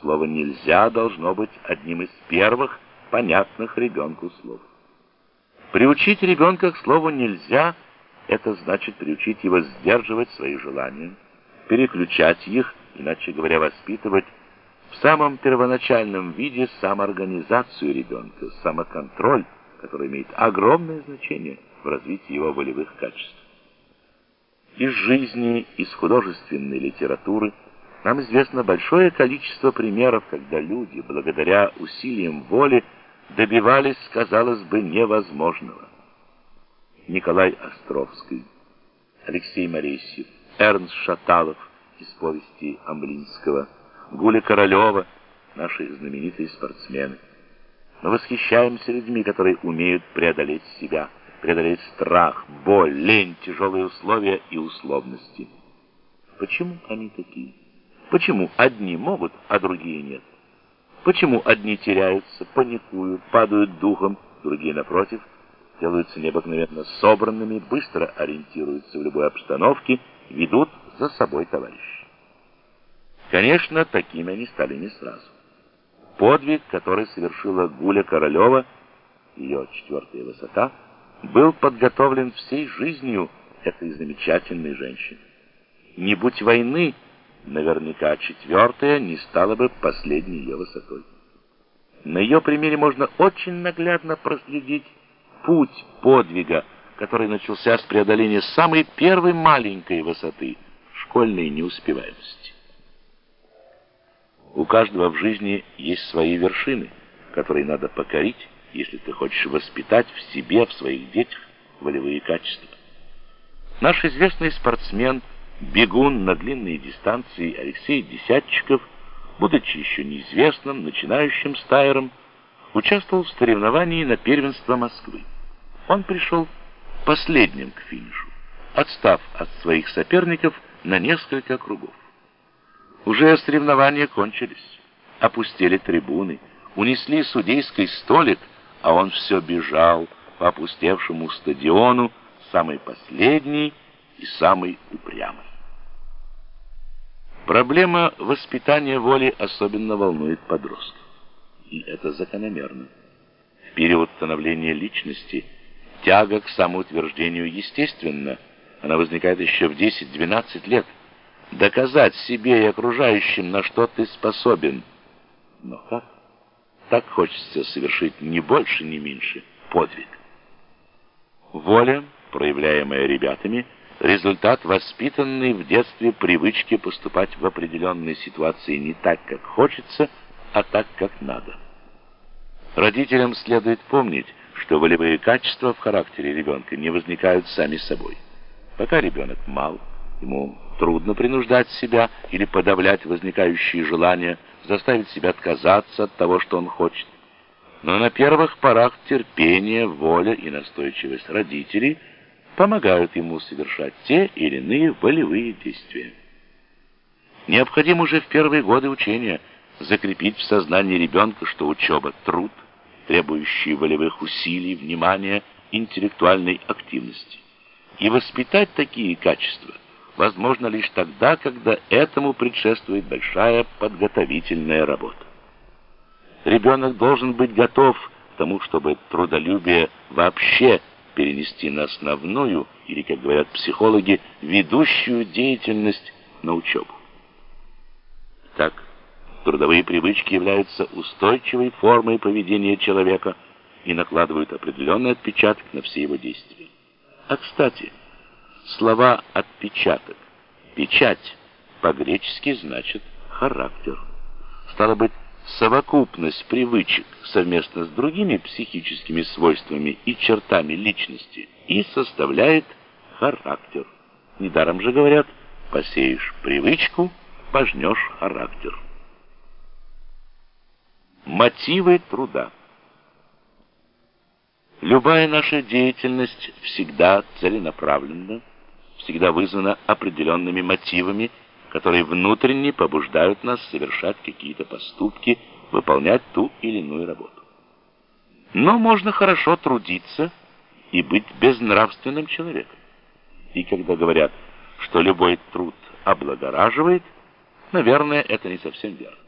Слово «нельзя» должно быть одним из первых понятных ребенку слов. Приучить ребенка к слову «нельзя» — это значит приучить его сдерживать свои желания, переключать их, иначе говоря, воспитывать в самом первоначальном виде самоорганизацию ребенка, самоконтроль, который имеет огромное значение в развитии его волевых качеств. Из жизни, из художественной литературы нам известно большое количество примеров, когда люди, благодаря усилиям воли, добивались, казалось бы, невозможного. Николай Островский, Алексей Моресьев, Эрнст Шаталов из повести Амблинского, Гуля Королева, наши знаменитые спортсмены. Мы восхищаемся людьми, которые умеют преодолеть себя, преодолеть страх, боль, лень, тяжелые условия и условности. Почему они такие? Почему одни могут, а другие нет? Почему одни теряются, паникуют, падают духом, другие, напротив, делаются необыкновенно собранными, быстро ориентируются в любой обстановке, ведут за собой товарищей? Конечно, такими они стали не сразу. Подвиг, который совершила Гуля Королева, ее четвертая высота, был подготовлен всей жизнью этой замечательной женщины. Не будь войны, наверняка четвертая не стала бы последней ее высотой. На ее примере можно очень наглядно проследить путь подвига, который начался с преодоления самой первой маленькой высоты — школьной неуспеваемости. У каждого в жизни есть свои вершины, которые надо покорить, если ты хочешь воспитать в себе, в своих детях волевые качества. Наш известный спортсмен — бегун на длинные дистанции Алексей Десятчиков, будучи еще неизвестным, начинающим стайером, участвовал в соревновании на первенство Москвы. Он пришел последним к финишу, отстав от своих соперников на несколько кругов. Уже соревнования кончились, опустили трибуны, унесли судейский столик, а он все бежал по опустевшему стадиону, самый последний и самый упрямый. Проблема воспитания воли особенно волнует подростков. И это закономерно. В период становления личности тяга к самоутверждению естественна. Она возникает еще в 10-12 лет. Доказать себе и окружающим, на что ты способен. Но как? Так хочется совершить не больше, не меньше подвиг. Воля, проявляемая ребятами, — результат воспитанной в детстве привычки поступать в определенной ситуации не так, как хочется, а так, как надо. Родителям следует помнить, что волевые качества в характере ребенка не возникают сами собой. Пока ребенок мал, ему трудно принуждать себя или подавлять возникающие желания, заставить себя отказаться от того, что он хочет. Но на первых порах терпение, воля и настойчивость родителей – помогают ему совершать те или иные волевые действия. Необходимо уже в первые годы учения закрепить в сознании ребенка, что учеба – труд, требующий волевых усилий, внимания, интеллектуальной активности. И воспитать такие качества возможно лишь тогда, когда этому предшествует большая подготовительная работа. Ребенок должен быть готов к тому, чтобы трудолюбие вообще перенести на основную, или, как говорят психологи, ведущую деятельность на учебу. Так, трудовые привычки являются устойчивой формой поведения человека и накладывают определенный отпечаток на все его действия. А, кстати, слова «отпечаток», «печать» по-гречески значит «характер». Стало быть, совокупность привычек совместно с другими психическими свойствами и чертами личности и составляет характер. Недаром же говорят, посеешь привычку, пожнешь характер. Мотивы труда. Любая наша деятельность всегда целенаправленна, всегда вызвана определенными мотивами, которые внутренне побуждают нас совершать какие-то поступки, выполнять ту или иную работу. Но можно хорошо трудиться и быть безнравственным человеком. И когда говорят, что любой труд облагораживает, наверное, это не совсем верно.